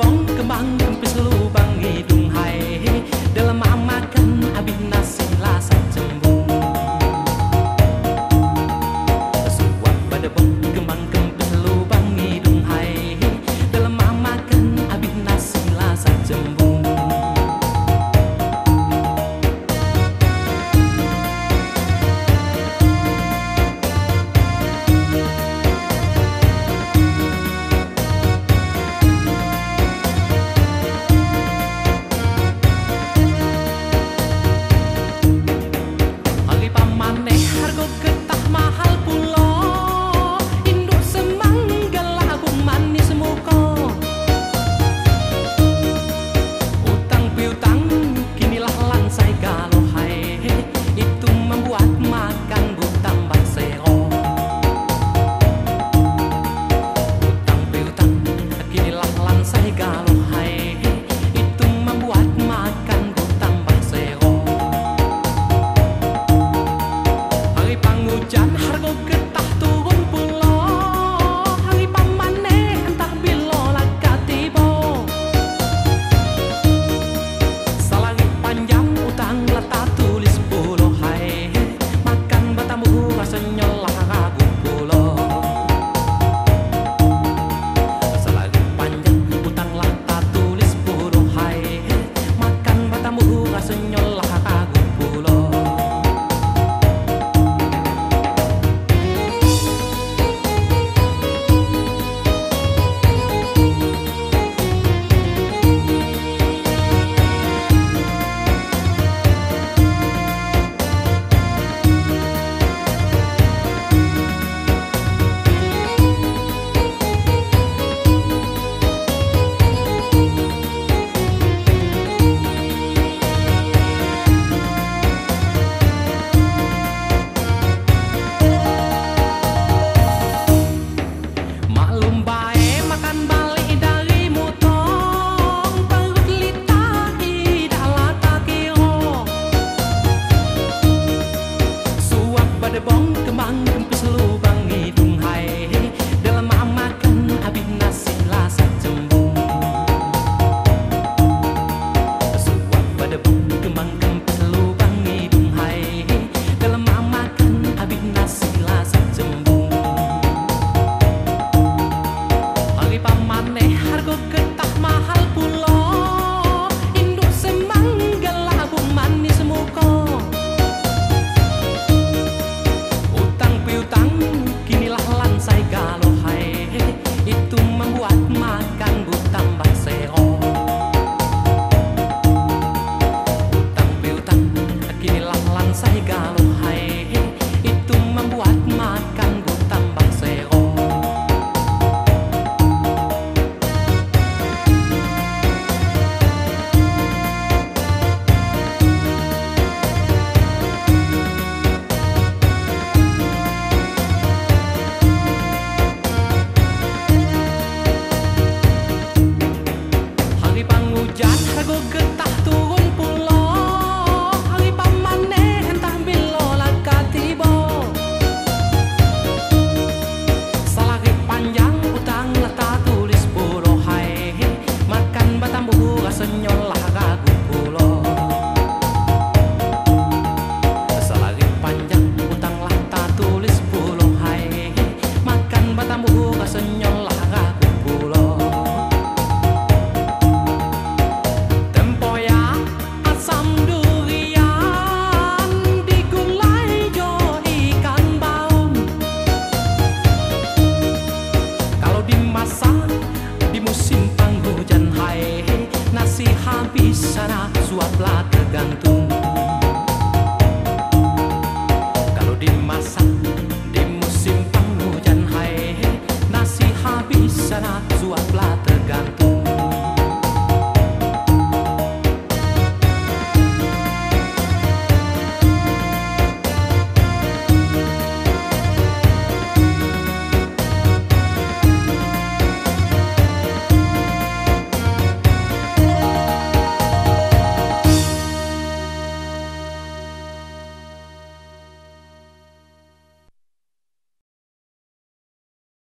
បងកំបាំង de é bom